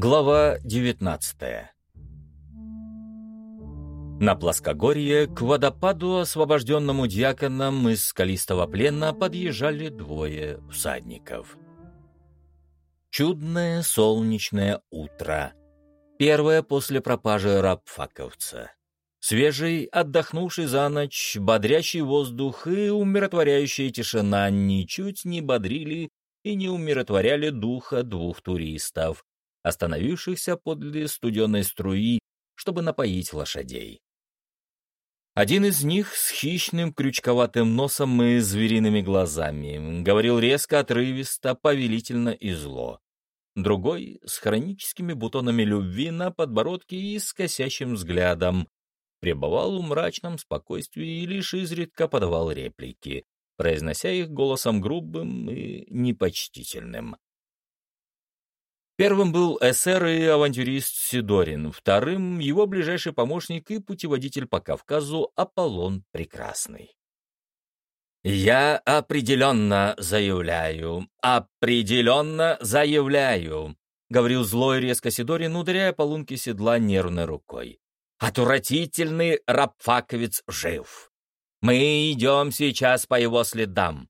Глава 19 На плоскогорье к водопаду, освобожденному дьяконом из скалистого плена, подъезжали двое всадников. Чудное солнечное утро. Первое после пропажи рабфаковца. Свежий, отдохнувший за ночь, бодрящий воздух и умиротворяющая тишина ничуть не бодрили и не умиротворяли духа двух туристов, остановившихся подле студеной струи, чтобы напоить лошадей. Один из них с хищным крючковатым носом и звериными глазами говорил резко, отрывисто, повелительно и зло. Другой — с хроническими бутонами любви на подбородке и с косящим взглядом, пребывал в мрачном спокойствии и лишь изредка подавал реплики, произнося их голосом грубым и непочтительным. Первым был эсер и авантюрист Сидорин, вторым — его ближайший помощник и путеводитель по Кавказу Аполлон Прекрасный. «Я определенно заявляю, определенно заявляю», — говорил злой резко Сидорин, ударяя по лунке седла нервной рукой. «Отвратительный рабфаковец жив. Мы идем сейчас по его следам».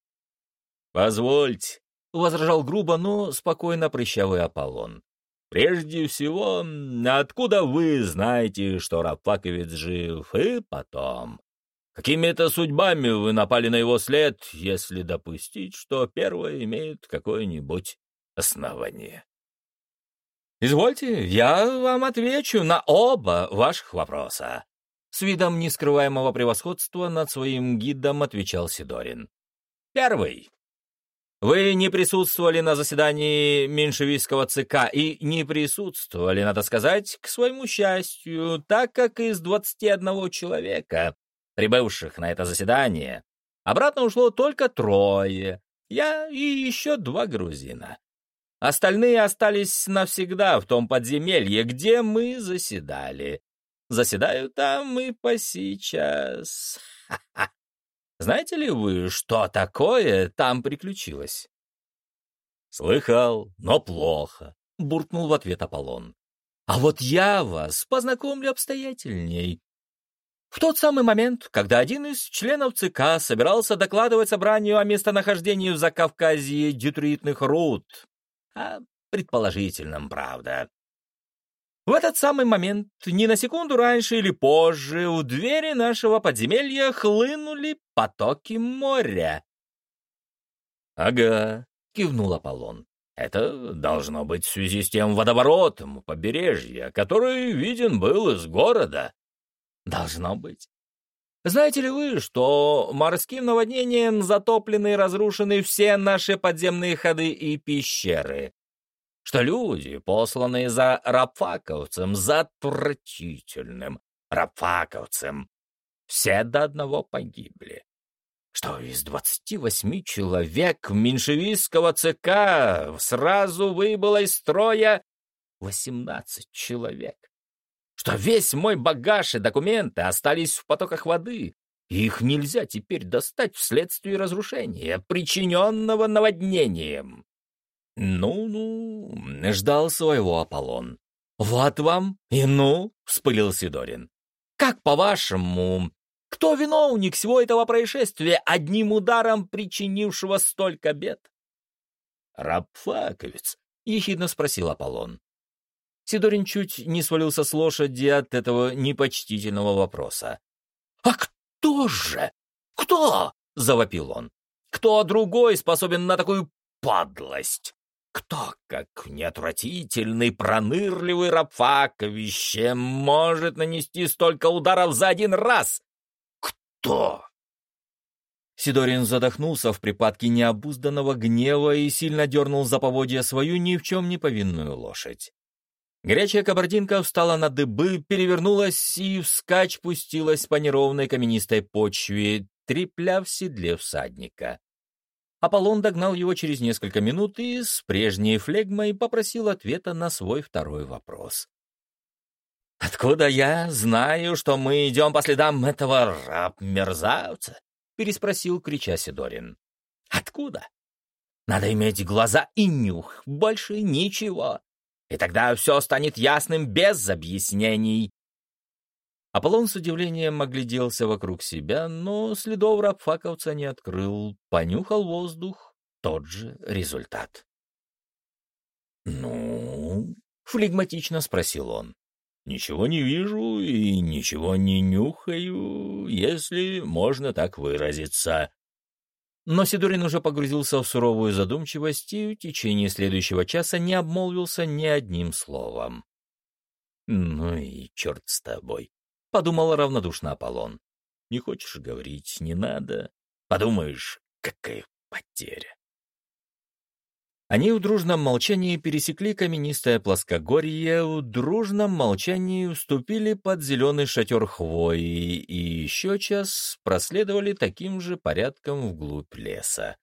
«Позвольте», — возражал грубо, но спокойно прыщавый Аполлон. «Прежде всего, откуда вы знаете, что Рабфаковец жив, и потом, какими это судьбами вы напали на его след, если допустить, что первое имеет какое-нибудь основание?» «Извольте, я вам отвечу на оба ваших вопроса», с видом нескрываемого превосходства над своим гидом отвечал Сидорин. Первый. Вы не присутствовали на заседании меньшевистского ЦК и не присутствовали, надо сказать, к своему счастью, так как из 21 человека, прибывших на это заседание, обратно ушло только трое, я и еще два грузина. Остальные остались навсегда в том подземелье, где мы заседали. Заседаю там и по сейчас. Ха-ха. Знаете ли вы, что такое там приключилось?» «Слыхал, но плохо», — буркнул в ответ Аполлон. «А вот я вас познакомлю обстоятельней. В тот самый момент, когда один из членов ЦК собирался докладывать собранию о местонахождении в Закавказье детритных руд, а предположительном, правда, в этот самый момент, ни на секунду раньше или позже, у двери нашего подземелья хлынули потоки моря. «Ага», — кивнул Аполлон. «Это должно быть в связи с тем водоворотом у побережья, который виден был из города». «Должно быть. Знаете ли вы, что морским наводнением затоплены и разрушены все наши подземные ходы и пещеры? Что люди, посланные за рабфаковцем, за отвратительным рабфаковцем, все до одного погибли. Что из двадцати восьми человек меньшевистского ЦК сразу выбыло из строя восемнадцать человек. Что весь мой багаж и документы остались в потоках воды, и их нельзя теперь достать вследствие разрушения, причиненного наводнением. «Ну-ну», — ждал своего Аполлон. «Вот вам и ну», — вспылил Сидорин. «Как по-вашему, кто виновник всего этого происшествия, одним ударом причинившего столько бед?» «Рабфаковец», — ехидно спросил Аполлон. Сидорин чуть не свалился с лошади от этого непочтительного вопроса. «А кто же? Кто?» — завопил он. «Кто другой способен на такую подлость?» Кто, как неотвратительный, пронырливый Рабфаковище, может нанести столько ударов за один раз? Кто? Сидорин задохнулся в припадке необузданного гнева и сильно дернул за поводья свою ни в чем не повинную лошадь. Горячая кабардинка встала на дыбы, перевернулась и вскачь пустилась по неровной каменистой почве, трепля в седле всадника. Аполлон догнал его через несколько минут и с прежней флегмой попросил ответа на свой второй вопрос. «Откуда я знаю, что мы идем по следам этого раб-мерзавца?» — переспросил, крича Сидорин. «Откуда? Надо иметь глаза и нюх, больше ничего. и тогда все станет ясным без объяснений. Аполлон с удивлением огляделся вокруг себя, но следов рабфаковца не открыл, понюхал воздух, тот же результат. «Ну?» — флегматично спросил он. «Ничего не вижу и ничего не нюхаю, если можно так выразиться». Но Сидорин уже погрузился в суровую задумчивость и в течение следующего часа не обмолвился ни одним словом. «Ну и черт с тобой», — подумал равнодушно Аполлон. «Не хочешь говорить, не надо. Подумаешь, какая потеря». Они в дружном молчании пересекли каменистое плоскогорье, в дружном молчании уступили под зеленый шатер хвои и еще час проследовали таким же порядком вглубь леса.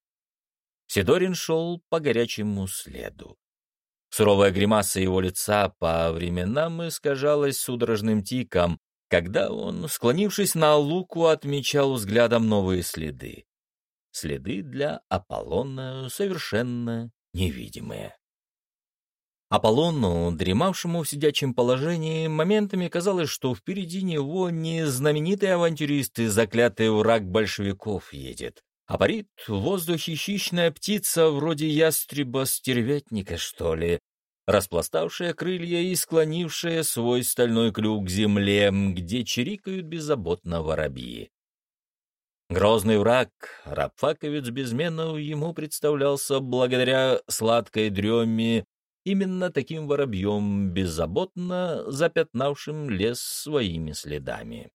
Сидорин шел по горячему следу. Суровая гримаса его лица по временам искажалась судорожным тиком, когда он, склонившись на луку, отмечал взглядом новые следы. Следы для Аполлона совершенно невидимые. Аполлону, дремавшему в сидячем положении, моментами казалось, что впереди него не знаменитый авантюрист и заклятый враг большевиков едет, а парит в воздухе хищная птица вроде ястреба-стервятника, что ли, распластавшая крылья и склонившая свой стальной клюв к земле, где чирикают беззаботно воробьи. Грозный враг, рабфаковец Безменов, ему представлялся благодаря сладкой дреме именно таким воробьем, беззаботно запятнавшим лес своими следами.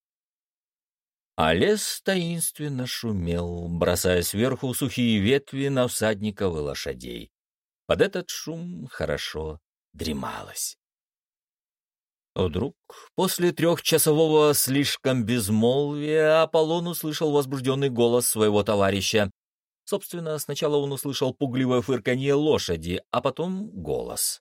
А лес таинственно шумел, бросая сверху сухие ветви на всадников и лошадей. Под этот шум хорошо дремалось. Вдруг, после трехчасового слишком безмолвия, Аполлон услышал возбужденный голос своего товарища. Собственно, сначала он услышал пугливое фырканье лошади, а потом голос.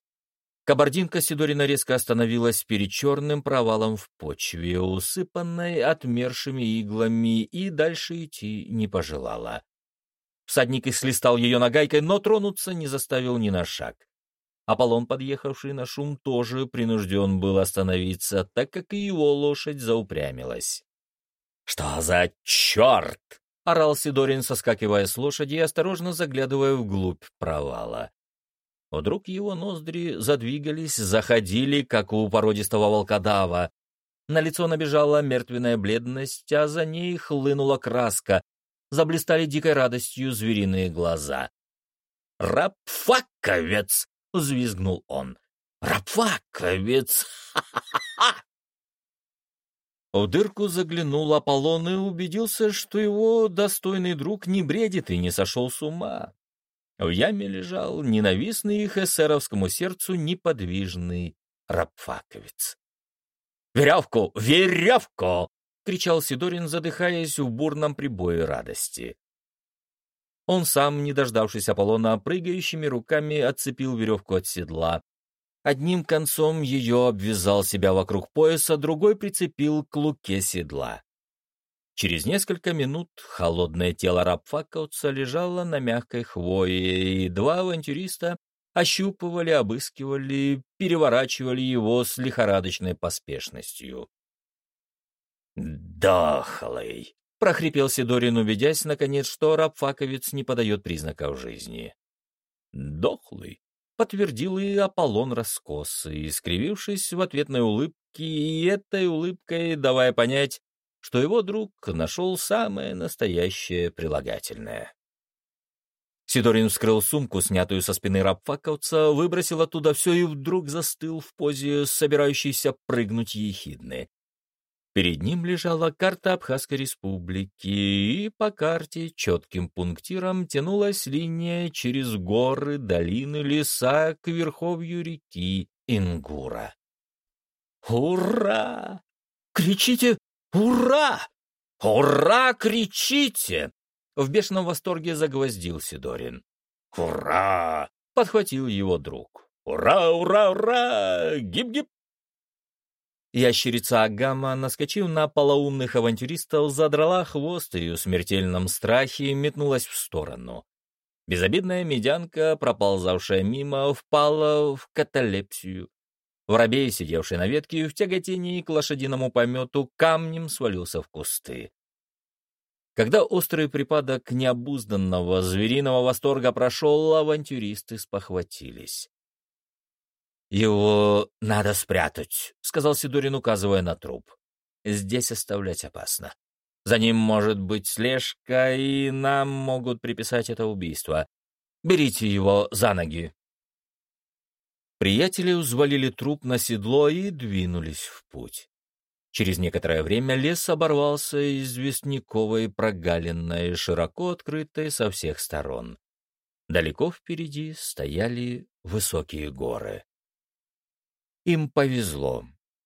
Кабардинка Сидорина резко остановилась перед черным провалом в почве, усыпанной отмершими иглами, и дальше идти не пожелала. Всадник ислистал ее нагайкой, но тронуться не заставил ни на шаг. Аполлон, подъехавший на шум, тоже принужден был остановиться, так как и его лошадь заупрямилась. «Что за черт?» — орал Сидорин, соскакивая с лошади и осторожно заглядывая вглубь провала. Вдруг его ноздри задвигались, заходили, как у породистого волкодава. На лицо набежала мертвенная бледность, а за ней хлынула краска. Заблистали дикой радостью звериные глаза. «Рабфаковец!» — взвизгнул он. «Рабфаковец! Ха-ха-ха!» В дырку заглянул Аполлон и убедился, что его достойный друг не бредит и не сошел с ума. В яме лежал ненавистный их эсеровскому сердцу неподвижный рабфаковец. «Веревку! Веревку!» — кричал Сидорин, задыхаясь в бурном прибое радости. Он сам, не дождавшись Аполлона, прыгающими руками отцепил веревку от седла. Одним концом ее обвязал себя вокруг пояса, другой прицепил к луке седла. Через несколько минут холодное тело рабфаковца лежало на мягкой хвое, и два авантюриста ощупывали, обыскивали, переворачивали его с лихорадочной поспешностью. «Дохлый!» — прохрипел Сидорин, убедясь, наконец, что рабфаковец не подает признаков жизни. «Дохлый», — подтвердил и Аполлон раскосый, искривившись в ответной улыбке, и этой улыбкой давая понять, что его друг нашел самое настоящее прилагательное. Сидорин вскрыл сумку, снятую со спины рабфаковца, выбросил оттуда все и вдруг застыл в позе, собирающейся прыгнуть ехидны. Перед ним лежала карта Абхазской республики, и по карте четким пунктиром тянулась линия через горы, долины, леса к верховью реки Ингура. «Ура! Кричите «Ура! Ура! Кричите!» В бешеном восторге загвоздил Сидорин. «Ура!» — подхватил его друг. «Ура! Ура! Ура! Гип-гип!» Ящерица Агама, наскочив на полоумных авантюристов, задрала хвост и в смертельном страхе метнулась в сторону. Безобидная медянка, проползавшая мимо, впала в каталепсию. Воробей, сидевший на ветке, в тяготении к лошадиному помету, камнем свалился в кусты. Когда острый припадок необузданного звериного восторга прошел, авантюристы спохватились. «Его надо спрятать», — сказал Сидорин, указывая на труп. «Здесь оставлять опасно. За ним может быть слежка, и нам могут приписать это убийство. Берите его за ноги». Приятели взвалили труп на седло и двинулись в путь. Через некоторое время лес оборвался известняковой прогалиной, широко открытой со всех сторон. Далеко впереди стояли высокие горы. Им повезло.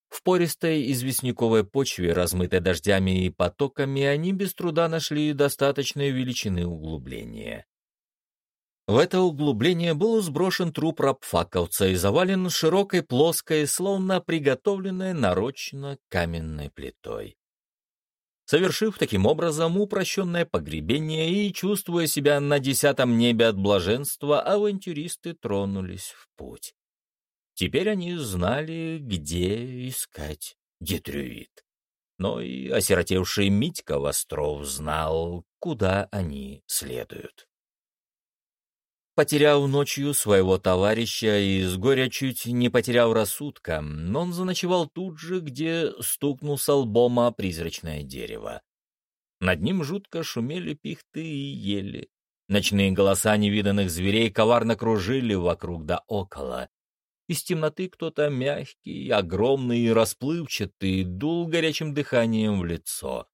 В пористой известняковой почве, размытой дождями и потоками, они без труда нашли достаточной величины углубления. В это углубление был сброшен труп рабфаковца и завален широкой плоской, словно приготовленной нарочно каменной плитой. Совершив таким образом упрощенное погребение и чувствуя себя на десятом небе от блаженства, авантюристы тронулись в путь. Теперь они знали, где искать Детрюит. Но и осиротевший Митька Востров знал, куда они следуют. Потеряв ночью своего товарища и с горя чуть не потеряв рассудка, он заночевал тут же, где стукнулся лбом о призрачное дерево. Над ним жутко шумели пихты и ели. Ночные голоса невиданных зверей коварно кружили вокруг да около. Из темноты кто-то мягкий, огромный и расплывчатый дул горячим дыханием в лицо.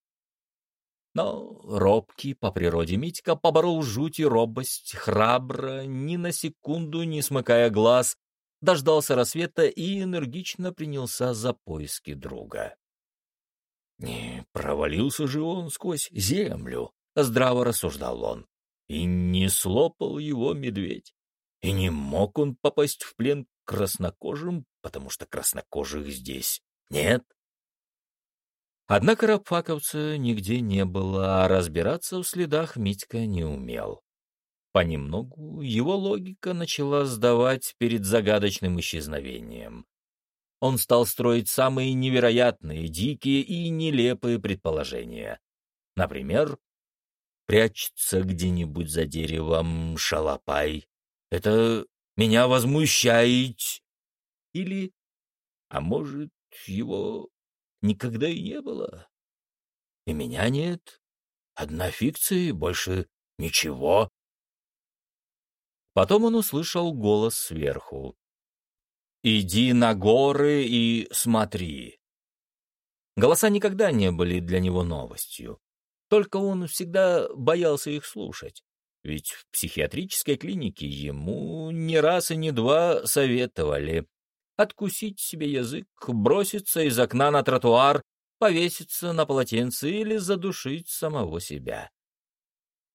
Но робкий по природе Митька поборол жуть и робость, храбро, ни на секунду не смыкая глаз, дождался рассвета и энергично принялся за поиски друга. Не провалился же он сквозь землю, здраво рассуждал он, и не слопал его медведь. И не мог он попасть в плен краснокожим, потому что краснокожих здесь нет. Однако рабфаковца нигде не было, а разбираться в следах Митька не умел. Понемногу его логика начала сдавать перед загадочным исчезновением. Он стал строить самые невероятные, дикие и нелепые предположения. Например, прячется где-нибудь за деревом шалопай. Это меня возмущает. Или, а может, его никогда и не было. И меня нет. Одна фикция, больше ничего. Потом он услышал голос сверху. «Иди на горы и смотри». Голоса никогда не были для него новостью. Только он всегда боялся их слушать. Ведь в психиатрической клинике ему не раз и не два советовали откусить себе язык, броситься из окна на тротуар, повеситься на полотенце или задушить самого себя.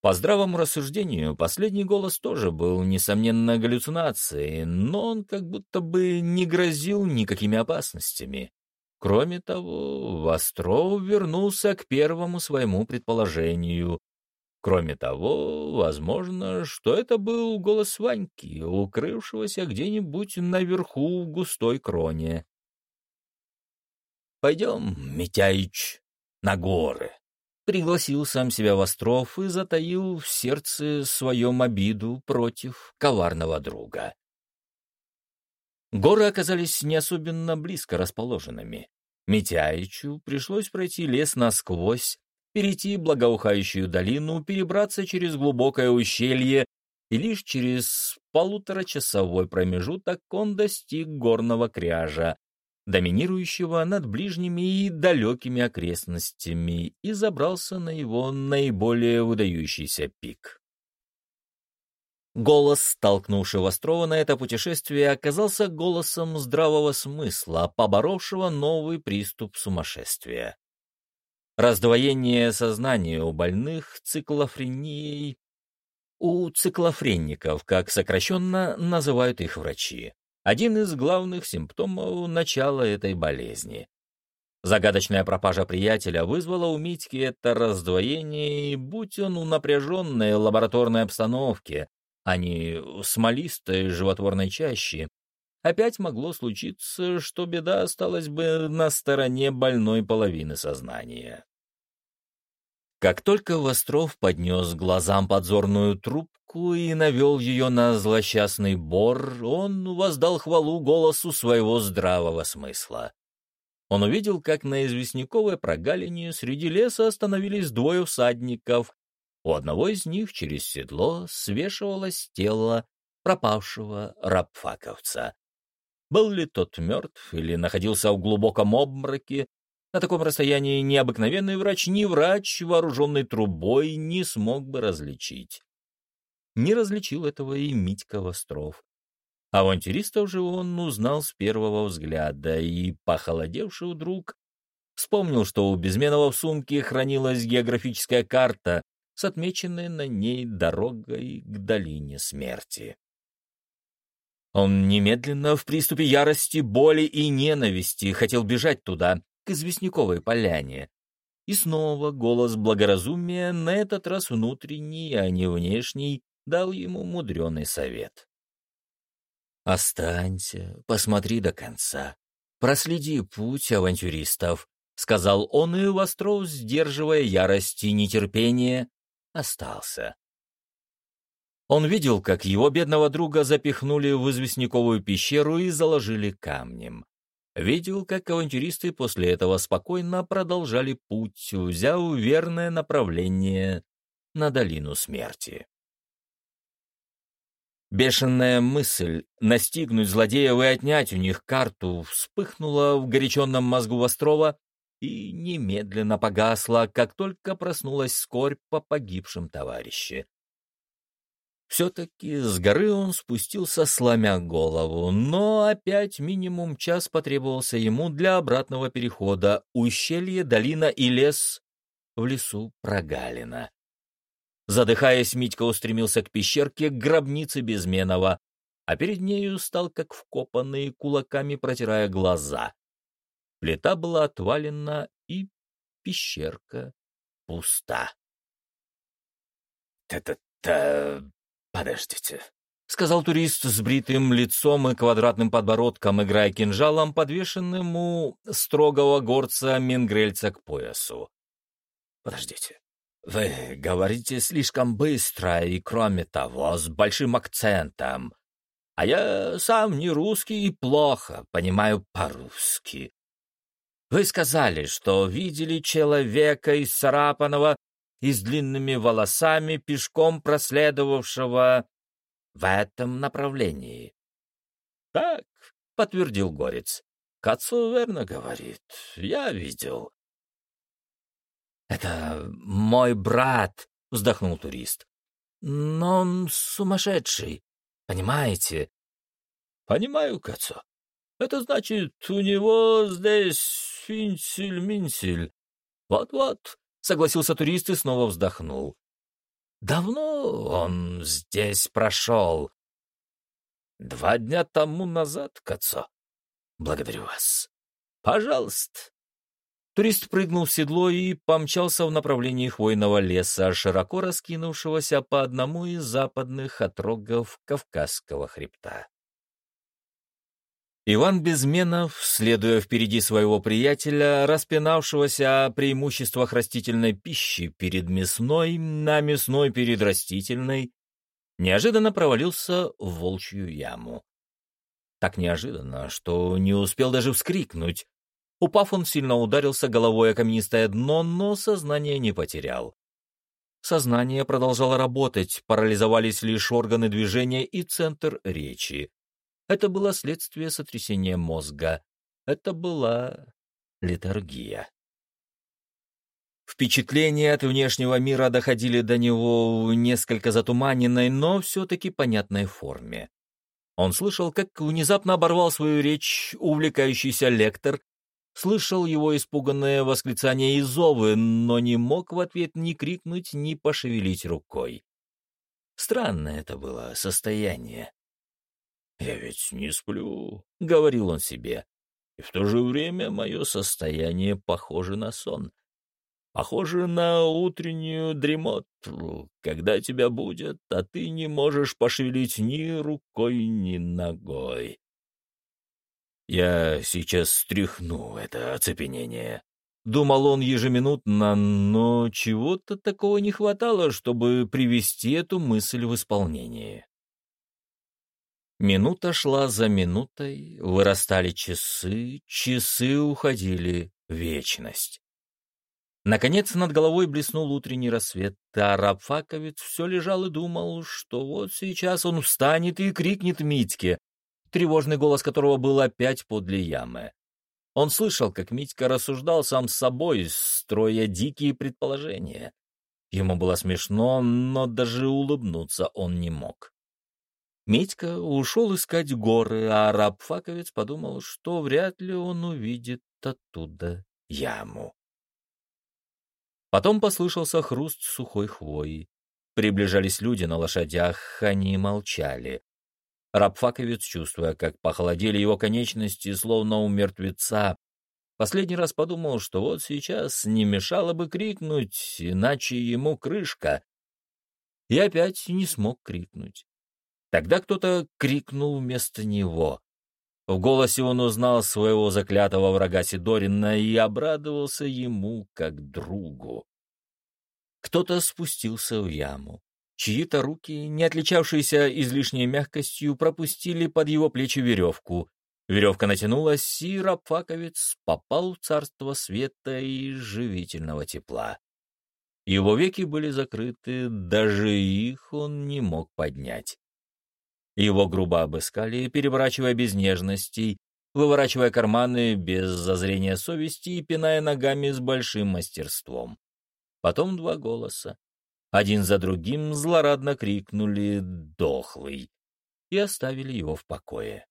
По здравому рассуждению, последний голос тоже был, несомненно, галлюцинацией, но он как будто бы не грозил никакими опасностями. Кроме того, Востров вернулся к первому своему предположению. Кроме того, возможно, что это был голос Ваньки, укрывшегося где-нибудь наверху в густой кроне. «Пойдем, Митяич, на горы», — пригласил сам себя Востров и затаил в сердце своем обиду против коварного друга. Горы оказались не особенно близко расположенными. Митяичу пришлось пройти лес насквозь, перейти благоухающую долину, перебраться через глубокое ущелье, и лишь через полуторачасовой промежуток он достиг горного кряжа, доминирующего над ближними и далекими окрестностями, и забрался на его наиболее выдающийся пик. Голос, столкнувший Вострова на это путешествие, оказался голосом здравого смысла, поборовшего новый приступ сумасшествия. Раздвоение сознания у больных циклофренией, у циклофренников, как сокращенно называют их врачи, один из главных симптомов начала этой болезни. Загадочная пропажа приятеля вызвала у Митьки это раздвоение, и будь он у напряженной лабораторной обстановке, а не смолистой животворной чащи, опять могло случиться, что беда осталась бы на стороне больной половины сознания. Как только Востров поднес глазам подзорную трубку и навел ее на злосчастный бор, он воздал хвалу голосу своего здравого смысла. Он увидел, как на известняковой прогалине среди леса остановились двое всадников. У одного из них через седло свешивалось тело пропавшего рабфаковца. Был ли тот мертв или находился в глубоком обмороке, на таком расстоянии ни обыкновенный врач, ни врач, вооруженный трубой, не смог бы различить. Не различил этого и Митька Востров. Авантюристов же он узнал с первого взгляда и, похолодевший вдруг, вспомнил, что у Безменова в сумке хранилась географическая карта с отмеченной на ней дорогой к долине смерти. Он немедленно в приступе ярости, боли и ненависти хотел бежать туда, к известняковой поляне. И снова голос благоразумия, на этот раз внутренний, а не внешний, дал ему мудреный совет. «Останься, посмотри до конца, проследи путь авантюристов», — сказал он, и Востров, сдерживая ярость и нетерпение, остался. Он видел, как его бедного друга запихнули в известняковую пещеру и заложили камнем. Видел, как авантюристы после этого спокойно продолжали путь, взяв верное направление на долину смерти. Бешеная мысль настигнуть злодеев и отнять у них карту вспыхнула в горяченном мозгу Вострова и немедленно погасла, как только проснулась скорбь по погибшем товарище. Все-таки с горы он спустился, сломя голову, но опять минимум час потребовался ему для обратного перехода ущелье, долина и лес в лесу прогалина. Задыхаясь, Митька устремился к пещерке, к гробнице Безменова, а перед нею стал как вкопанный, кулаками протирая глаза. Плита была отвалена, и пещерка пуста. «Та-та-та... подождите», — сказал турист с бритым лицом и квадратным подбородком, играя кинжалом, подвешенным у строгого горца-менгрельца к поясу. «Подождите. Вы говорите слишком быстро и, кроме того, с большим акцентом. А я сам не русский и плохо понимаю по-русски. Вы сказали, что видели человека из Сарапанова и с длинными волосами, пешком проследовавшего в этом направлении. — Так, — подтвердил Горец. — Кацу верно говорит. Я видел. «Это мой брат», — вздохнул турист. «Но он сумасшедший, понимаете?» «Понимаю, Кацо. Это значит, у него здесь финсель-минсель. Вот-вот», — согласился турист и снова вздохнул. «Давно он здесь прошел?» «Два дня тому назад, Кацо. Благодарю вас. Пожалуйста». Турист прыгнул в седло и помчался в направлении хвойного леса, широко раскинувшегося по одному из западных отрогов Кавказского хребта. Иван Безменов, следуя впереди своего приятеля, распинавшегося о преимуществах растительной пищи перед мясной, на мясной перед растительной, неожиданно провалился в волчью яму. Так неожиданно, что не успел даже вскрикнуть, Упав, он сильно ударился головой о каменистое дно, но сознание не потерял. Сознание продолжало работать, парализовались лишь органы движения и центр речи. Это было следствие сотрясения мозга. Это была литургия. Впечатления от внешнего мира доходили до него в несколько затуманенной, но все-таки понятной форме. Он слышал, как внезапно оборвал свою речь увлекающийся лектор, слышал его испуганное восклицание и зовы, но не мог в ответ ни крикнуть, ни пошевелить рукой. Странное это было состояние. «Я ведь не сплю», — говорил он себе, — «и в то же время мое состояние похоже на сон. Похоже на утреннюю дремоту, когда тебя будет, а ты не можешь пошевелить ни рукой, ни ногой. Я сейчас стряхну это оцепенение. Думал он ежеминутно, но чего-то такого не хватало, чтобы привести эту мысль в исполнение. Минута шла за минутой, вырастали часы, часы уходили вечность. Наконец над головой блеснул утренний рассвет, а Рабфаковец все лежал и думал, что вот сейчас он встанет и крикнет Митьке, тревожный голос которого был опять подле ямы. Он слышал, как Митька рассуждал сам с собой, строя дикие предположения. Ему было смешно, но даже улыбнуться он не мог. Митька ушел искать горы, а раб-факовец подумал, что вряд ли он увидит оттуда яму. Потом послышался хруст сухой хвои. Приближались люди на лошадях, они молчали. Рабфаковец, чувствуя, как похолодели его конечности, словно у мертвеца, последний раз подумал, что вот сейчас не мешало бы крикнуть, иначе ему крышка. И опять не смог крикнуть. Тогда кто-то крикнул вместо него. В голосе он узнал своего заклятого врага Сидорина и обрадовался ему как другу. Кто-то спустился в яму. Чьи-то руки, не отличавшиеся излишней мягкостью, пропустили под его плечи веревку. Веревка натянулась, и рабфаковец попал в царство света и живительного тепла. Его веки были закрыты, даже их он не мог поднять. Его грубо обыскали, переворачивая без нежностей, выворачивая карманы без зазрения совести и пиная ногами с большим мастерством. Потом два голоса. Один за другим злорадно крикнули «Дохлый!» и оставили его в покое.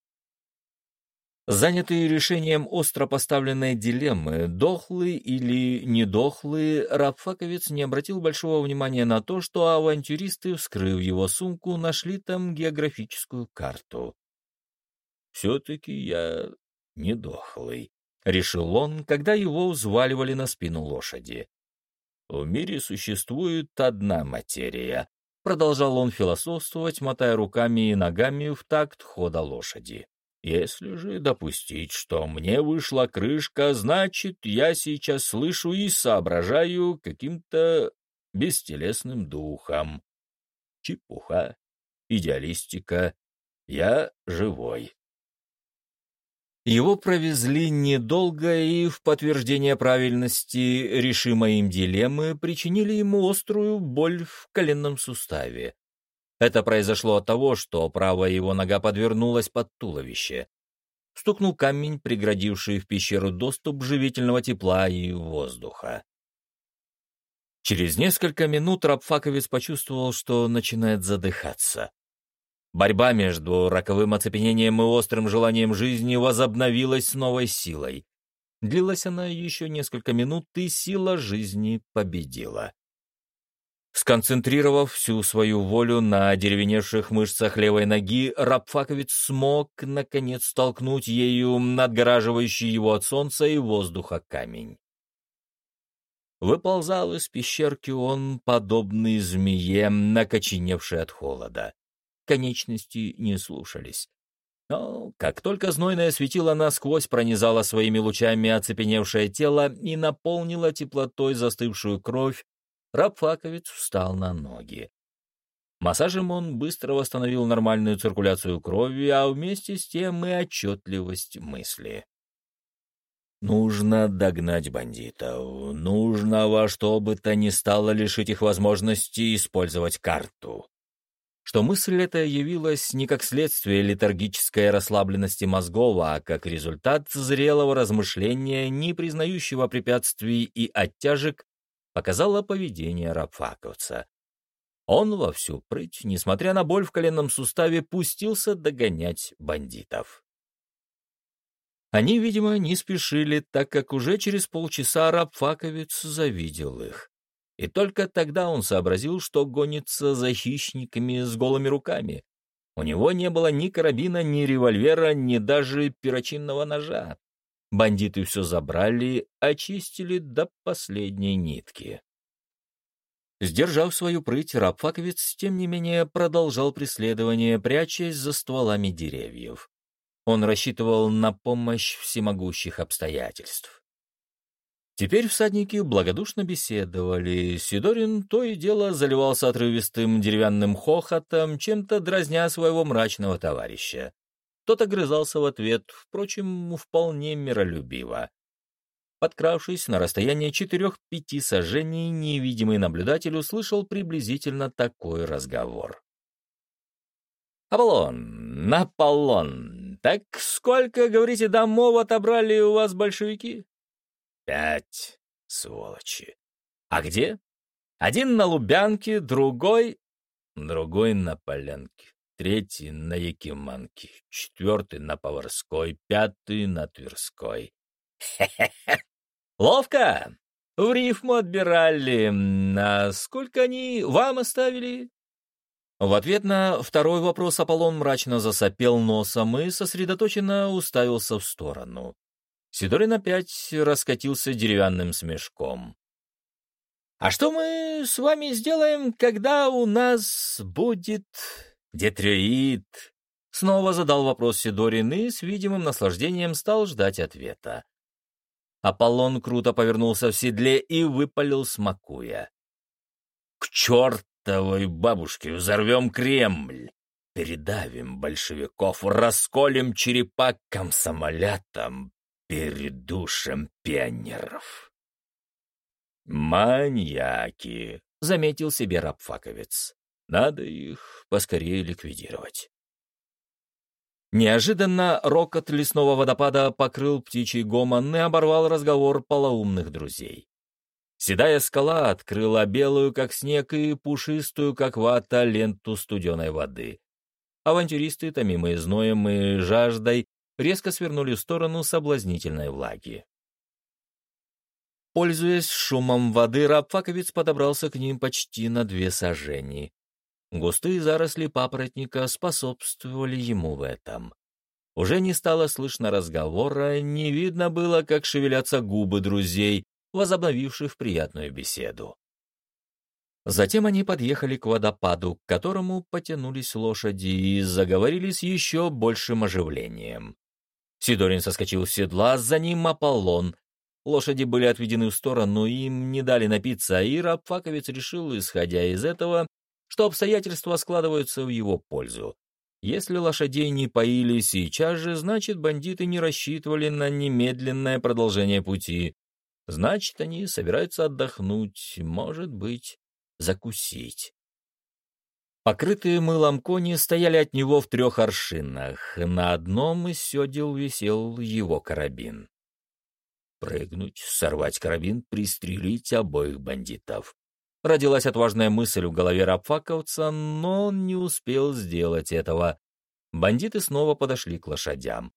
Занятый решением остро поставленной дилеммы, дохлый или недохлый, Рабфаковец не обратил большого внимания на то, что авантюристы, вскрыв его сумку, нашли там географическую карту. «Все-таки я недохлый», — решил он, когда его взваливали на спину лошади. В мире существует одна материя, продолжал он философствовать, мотая руками и ногами в такт хода лошади. Если же допустить, что мне вышла крышка, значит, я сейчас слышу и соображаю каким-то бестелесным духом. Чепуха, идеалистика. Я живой. Его провезли недолго и в подтверждение правильности решимой им дилеммы причинили ему острую боль в коленном суставе. Это произошло от того, что правая его нога подвернулась под туловище. Стукнул камень, преградивший в пещеру доступ живительного тепла и воздуха. Через несколько минут Рабфаковец почувствовал, что начинает задыхаться. Борьба между роковым оцепенением и острым желанием жизни возобновилась с новой силой. Длилась она еще несколько минут, и сила жизни победила. Сконцентрировав всю свою волю на деревеневших мышцах левой ноги, Рабфаковец смог, наконец, столкнуть ею надгораживающий его от солнца и воздуха камень. Выползал из пещерки он, подобный змее, накоченевший от холода конечности не слушались. Но как только знойное светило насквозь пронизало своими лучами оцепеневшее тело и наполнило теплотой застывшую кровь, рабфаковец встал на ноги. Массажем он быстро восстановил нормальную циркуляцию крови, а вместе с тем и отчетливость мысли. Нужно догнать бандитов. Нужно во что бы то ни стало лишить их возможности использовать карту что мысль эта явилась не как следствие летаргической расслабленности мозгов, а как результат зрелого размышления, не признающего препятствий и оттяжек, показало поведение рабфаковца. Он во всю прыть, несмотря на боль в коленном суставе, пустился догонять бандитов. Они, видимо, не спешили, так как уже через полчаса рабфаковец завидел их. И только тогда он сообразил, что гонится за хищниками с голыми руками. У него не было ни карабина, ни револьвера, ни даже перочинного ножа. Бандиты все забрали, очистили до последней нитки. Сдержав свою прыть, рабфаковец, тем не менее, продолжал преследование, прячась за стволами деревьев. Он рассчитывал на помощь всемогущих обстоятельств. Теперь всадники благодушно беседовали. Сидорин то и дело заливался отрывистым деревянным хохотом, чем-то дразня своего мрачного товарища. Тот огрызался в ответ, впрочем, вполне миролюбиво. Подкравшись на расстояние четырех-пяти сажений, невидимый наблюдатель услышал приблизительно такой разговор. «Аполлон! Наполон! Так сколько, говорите, домов отобрали у вас большевики?» «Пять, сволочи! А где? Один на Лубянке, другой...» «Другой на Полянке, третий на Якиманке, четвертый на Поварской, пятый на Тверской». «Хе-хе-хе! Ловко! В рифму отбирали. А сколько они вам оставили?» В ответ на второй вопрос Аполлон мрачно засопел носом и сосредоточенно уставился в сторону. Сидорин опять раскатился деревянным смешком. «А что мы с вами сделаем, когда у нас будет детреид?» Снова задал вопрос Сидорин и с видимым наслаждением стал ждать ответа. Аполлон круто повернулся в седле и выпалил смакуя. «К чертовой бабушке взорвем Кремль! Передавим большевиков, расколем черепа комсомолятам, передушим пионеров!» «Маньяки!» — заметил себе рабфаковец. «Надо их поскорее ликвидировать». Неожиданно рокот лесного водопада покрыл птичий гомон и оборвал разговор полоумных друзей. Седая скала открыла белую, как снег, и пушистую, как вата, ленту студеной воды. Авантюристы, томимые зноем и жаждой, резко свернули в сторону соблазнительной влаги. Пользуясь шумом воды, рабфаковец подобрался к ним почти на две сажени. Густые заросли папоротника способствовали ему в этом. Уже не стало слышно разговора, не видно было, как шевелятся губы друзей, возобновивших приятную беседу. Затем они подъехали к водопаду, к которому потянулись лошади и заговорили с еще большим оживлением. Сидорин соскочил с седла, за ним Аполлон. Лошади были отведены в сторону, им не дали напиться, и рабфаковец решил, исходя из этого, что обстоятельства складываются в его пользу. Если лошадей не поили сейчас же, значит, бандиты не рассчитывали на немедленное продолжение пути. Значит, они собираются отдохнуть, может быть, закусить. Покрытые мылом кони стояли от него в трех аршинах. На одном из седел висел его карабин. Прыгнуть, сорвать карабин, пристрелить обоих бандитов. Родилась отважная мысль в голове рабфаковца, но он не успел сделать этого. Бандиты снова подошли к лошадям.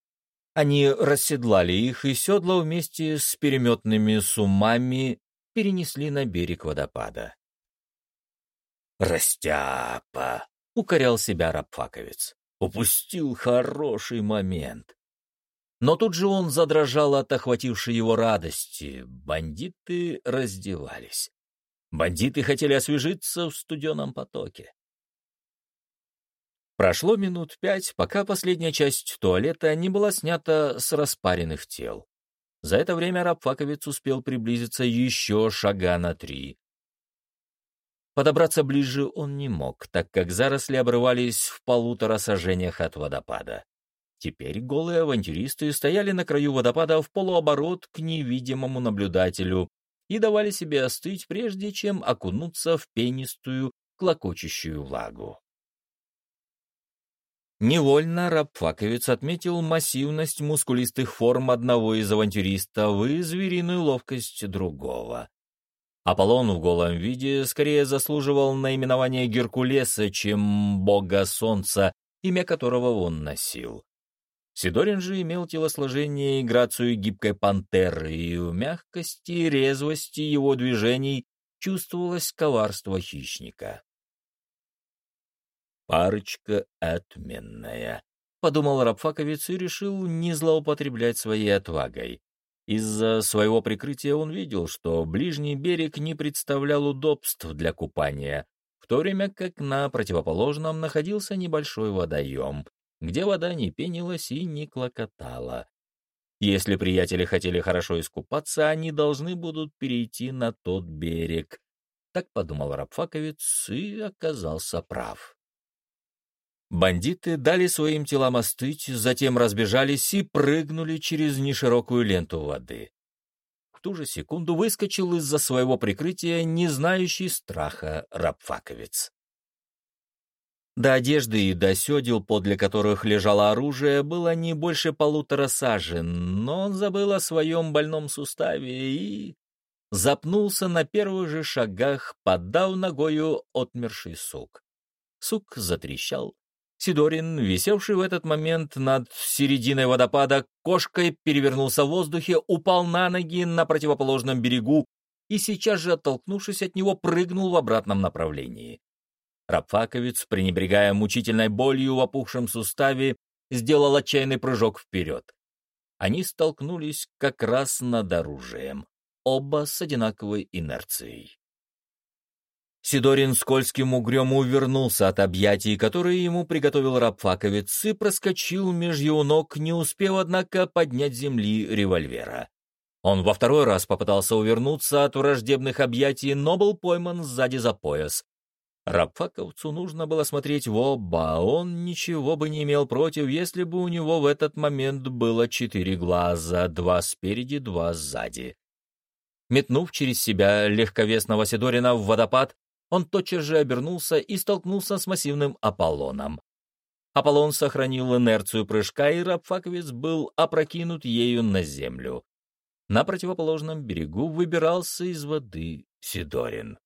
Они расседлали их, и седла вместе с переметными сумами перенесли на берег водопада. «Растяпа!» — укорял себя рабфаковец. «Упустил хороший момент». Но тут же он задрожал от охватившей его радости. Бандиты раздевались. Бандиты хотели освежиться в студеном потоке. Прошло минут пять, пока последняя часть туалета не была снята с распаренных тел. За это время рабфаковец успел приблизиться еще шага на три. Подобраться ближе он не мог, так как заросли обрывались в полутора сажениях от водопада. Теперь голые авантюристы стояли на краю водопада в полуоборот к невидимому наблюдателю, и давали себе остыть, прежде чем окунуться в пенистую, клокочущую влагу. Невольно рабфаковец отметил массивность мускулистых форм одного из авантюристов и звериную ловкость другого. Аполлон в голом виде скорее заслуживал наименования Геркулеса, чем бога солнца, имя которого он носил. Сидорин же имел телосложение и грацию гибкой пантеры, и в мягкости и резвости его движений чувствовалось коварство хищника. «Парочка отменная», — подумал Рабфаковец и решил не злоупотреблять своей отвагой. Из-за своего прикрытия он видел, что ближний берег не представлял удобств для купания, в то время как на противоположном находился небольшой водоем, где вода не пенилась и не клокотала. Если приятели хотели хорошо искупаться, они должны будут перейти на тот берег. Так подумал Рабфаковец и оказался прав. Бандиты дали своим телам остыть, затем разбежались и прыгнули через неширокую ленту воды. В ту же секунду выскочил из-за своего прикрытия не знающий страха рабфаковец. До одежды и до седел, подле которых лежало оружие, было не больше полутора сажен, но он забыл о своем больном суставе и запнулся на первых же шагах, поддав ногою отмерший сук. Сук затрещал, Сидорин, висевший в этот момент над серединой водопада, кошкой перевернулся в воздухе, упал на ноги на противоположном берегу и сейчас же, оттолкнувшись от него, прыгнул в обратном направлении. Рабфаковец, пренебрегая мучительной болью в опухшем суставе, сделал отчаянный прыжок вперед. Они столкнулись как раз над оружием, оба с одинаковой инерцией. Сидорин скользким угрем увернулся от объятий, которые ему приготовил рабфаковец, и проскочил меж его ног, не успев, однако, поднять земли револьвера. Он во второй раз попытался увернуться от враждебных объятий, но был пойман сзади за пояс. Рабфаковцу нужно было смотреть в оба, а он ничего бы не имел против, если бы у него в этот момент было четыре глаза, два спереди, два сзади. Метнув через себя легковесного Сидорина в водопад, он тотчас же обернулся и столкнулся с массивным Аполлоном. Аполлон сохранил инерцию прыжка, и Рабфаковец был опрокинут ею на землю. На противоположном берегу выбирался из воды Сидорин.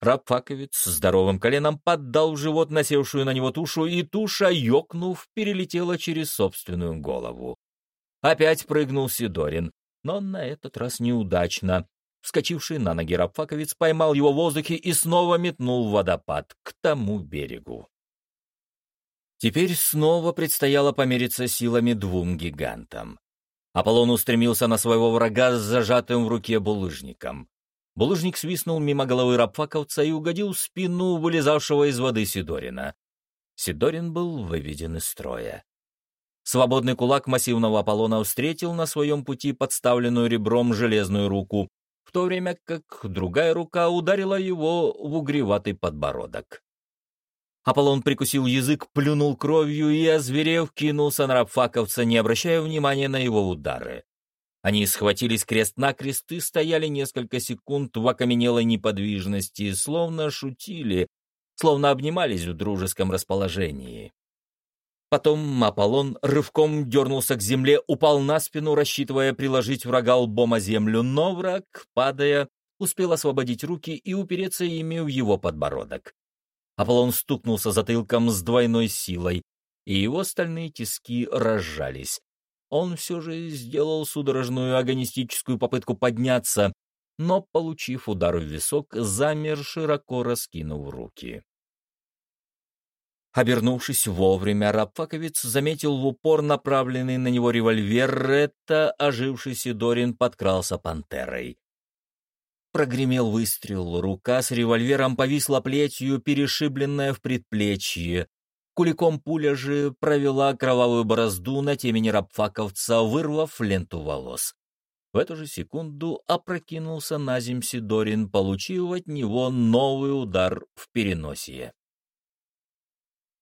Рабфаковец с здоровым коленом поддал в живот насевшую на него тушу, и туша, ёкнув, перелетела через собственную голову. Опять прыгнул Сидорин, но на этот раз неудачно. Вскочивший на ноги рабфаковец поймал его в воздухе и снова метнул в водопад к тому берегу. Теперь снова предстояло помериться силами двум гигантам. Аполлон устремился на своего врага с зажатым в руке булыжником. Булыжник свистнул мимо головы рабфаковца и угодил в спину вылезавшего из воды Сидорина. Сидорин был выведен из строя. Свободный кулак массивного Аполлона встретил на своем пути подставленную ребром железную руку, в то время как другая рука ударила его в угреватый подбородок. Аполлон прикусил язык, плюнул кровью и, озверев, кинулся на рабфаковца, не обращая внимания на его удары. Они схватились крест-накрест и стояли несколько секунд в окаменелой неподвижности, словно шутили, словно обнимались в дружеском расположении. Потом Аполлон рывком дернулся к земле, упал на спину, рассчитывая приложить врага лбом о землю, но враг, падая, успел освободить руки и упереться ими в его подбородок. Аполлон стукнулся затылком с двойной силой, и его стальные тиски разжались. Он все же сделал судорожную агонистическую попытку подняться, но, получив удар в висок, замер, широко раскинув руки. Обернувшись вовремя, Рабфаковец заметил в упор направленный на него револьвер. Это оживший Сидорин подкрался пантерой. Прогремел выстрел, рука с револьвером повисла плетью, перешибленная в предплечье. Куликом пуля же провела кровавую борозду на темени рабфаковца, вырвав ленту волос. В эту же секунду опрокинулся на земь Сидорин, получив от него новый удар в переносие.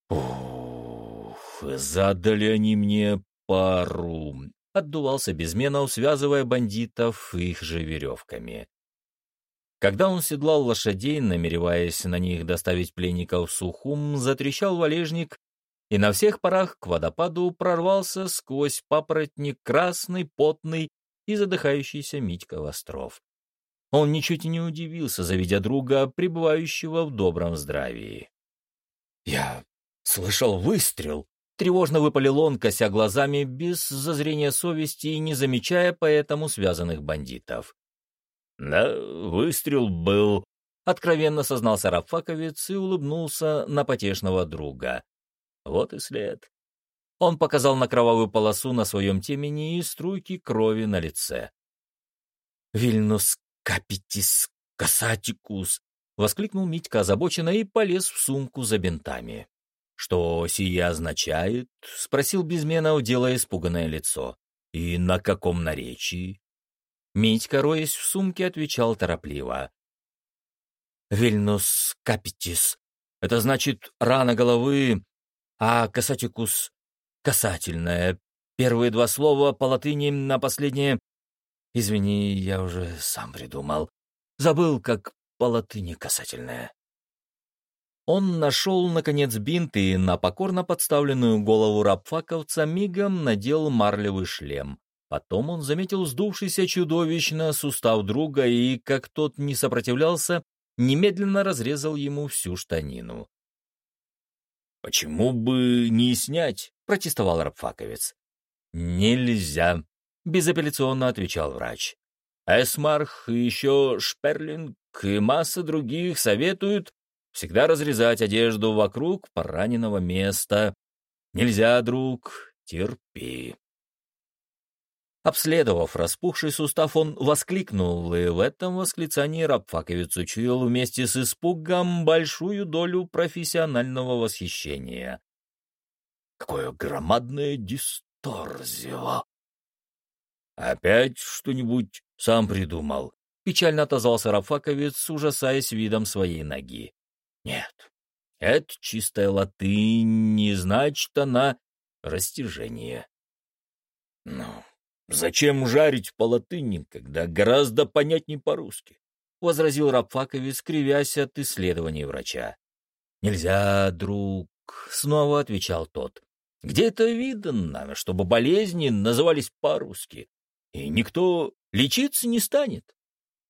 Ух, задали они мне пару. Отдувался Безменов, связывая бандитов их же веревками. Когда он седлал лошадей, намереваясь на них доставить пленников в Сухум, затрещал валежник, и на всех парах к водопаду прорвался сквозь папоротник красный, потный и задыхающийся Митька Востров. Он ничуть не удивился, завидя друга, пребывающего в добром здравии. «Я Слышал выстрел. Тревожно выпалил он, кося глазами, без зазрения совести и не замечая поэтому связанных бандитов. «Да, выстрел был», — откровенно сознался Рафаковец и улыбнулся на потешного друга. «Вот и след». Он показал на кровавую полосу на своем темени и струйки крови на лице. «Вильнус капитис касатикус!» — воскликнул Митька озабоченно и полез в сумку за бинтами. «Что сие означает?» — спросил Безменов, делая испуганное лицо. «И на каком наречии?» Митька, роясь в сумке, отвечал торопливо. «Вильнус капитис. Это значит рана головы, а касатикус — касательная. Первые два слова по латыни, на последнее... Извини, я уже сам придумал. Забыл, как по латыни касательное». Он нашел, наконец, бинт и на покорно подставленную голову рабфаковца мигом надел марлевый шлем. Потом он заметил сдувшийся чудовищно сустав друга и, как тот не сопротивлялся, немедленно разрезал ему всю штанину. «Почему бы не снять?» — протестовал рабфаковец. «Нельзя», — безапелляционно отвечал врач. «Эсмарх и еще Шперлинг и масса других советуют Всегда разрезать одежду вокруг пораненного места. Нельзя, друг, терпи. Обследовав распухший сустав, он воскликнул, и в этом восклицании рабфаковец учуял вместе с испугом большую долю профессионального восхищения. Какое громадное дисторзио! Опять что-нибудь сам придумал. Печально отозвался Рафаковец, ужасаясь видом своей ноги. Нет, это чистая латынь, не значит она растяжение. Ну, зачем жарить по латыни, когда гораздо понятнее по-русски? Возразил Рабфаковец, кривясь от исследований врача. Нельзя, друг, снова отвечал тот. Где это видно, чтобы болезни назывались по-русски? И никто лечиться не станет.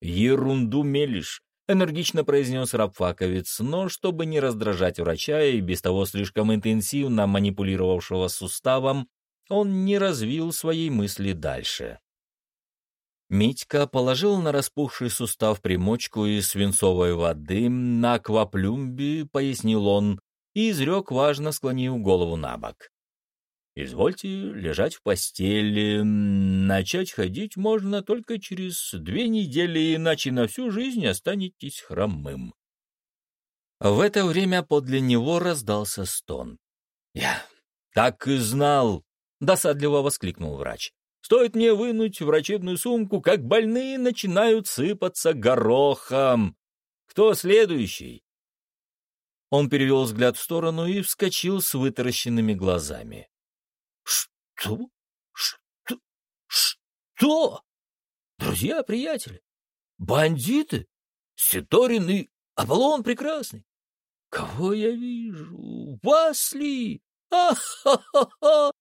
Ерунду мелешь. — энергично произнес рабфаковец, но, чтобы не раздражать врача и без того слишком интенсивно манипулировавшего суставом, он не развил своей мысли дальше. Митька положил на распухший сустав примочку из свинцовой воды на акваплюмбе, пояснил он, и изрек, важно склонив голову на бок. Извольте лежать в постели. Начать ходить можно только через две недели, иначе на всю жизнь останетесь хромым. В это время подле него раздался стон. «Я так и знал!» — досадливо воскликнул врач. «Стоит мне вынуть врачебную сумку, как больные начинают сыпаться горохом. Кто следующий?» Он перевел взгляд в сторону и вскочил с вытаращенными глазами. Что? Что? Что? Друзья, приятели, бандиты, Сидорин и Аполлон Прекрасный. Кого я вижу? Вас ли? Ах-ха-ха-ха!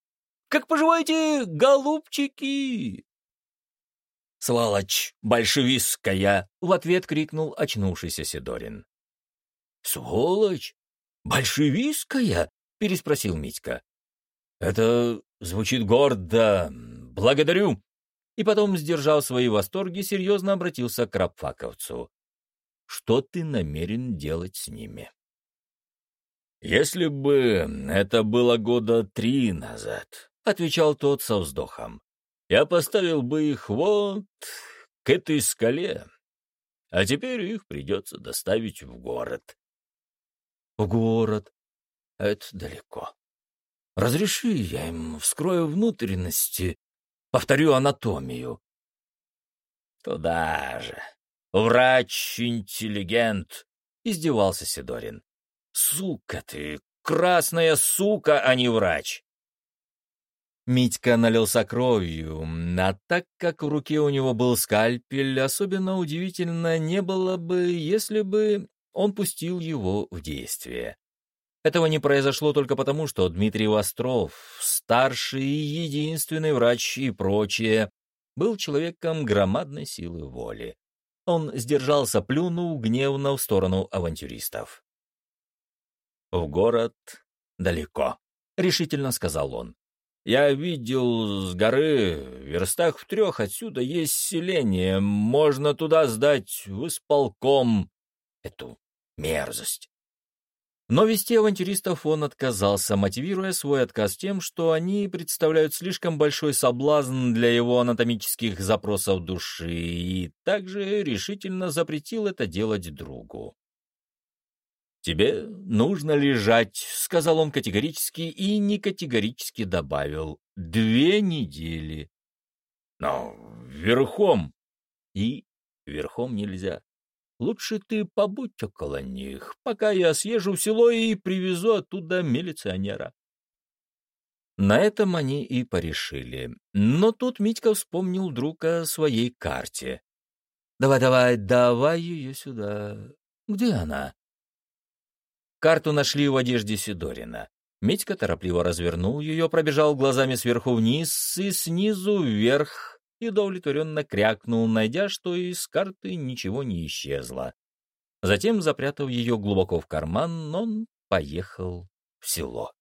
Как поживаете, голубчики? «Сволочь большевистская!» — в ответ крикнул очнувшийся Сидорин. «Сволочь большевистская?» — переспросил Митька. «Это звучит гордо. Благодарю!» И потом, сдержал свои восторги, серьезно обратился к рабфаковцу. «Что ты намерен делать с ними?» «Если бы это было года три назад», — отвечал тот со вздохом, «я поставил бы их вот к этой скале, а теперь их придется доставить в город». «В город? Это далеко. Разреши, я им вскрою внутренности, повторю анатомию. Туда же. Врач-интеллигент, издевался Сидорин. Сука ты, красная сука, а не врач. Митька налился кровью, а так как в руке у него был скальпель, особенно удивительно не было бы, если бы он пустил его в действие. Этого не произошло только потому, что Дмитрий Востров, старший и единственный врач и прочее, был человеком громадной силы воли. Он сдержался, плюнул гневно в сторону авантюристов. «В город далеко», — решительно сказал он. «Я видел с горы, в верстах в трех отсюда есть селение, можно туда сдать в исполком эту мерзость. Но вести авантюристов он отказался, мотивируя свой отказ тем, что они представляют слишком большой соблазн для его анатомических запросов души, и также решительно запретил это делать другу. «Тебе нужно лежать», — сказал он категорически и не категорически добавил. «Две недели». «Но верхом». «И верхом нельзя. Лучше ты побудь около них, пока я съезжу в село и привезу оттуда милиционера. На этом они и порешили. Но тут Митька вспомнил вдруг о своей карте. «Давай, давай, давай ее сюда. Где она?» Карту нашли в одежде Сидорина. Митька торопливо развернул ее, пробежал глазами сверху вниз и снизу вверх, и удовлетворенно крякнул, найдя, что из карты ничего не исчезло. Затем, запрятав ее глубоко в карман, он поехал в село.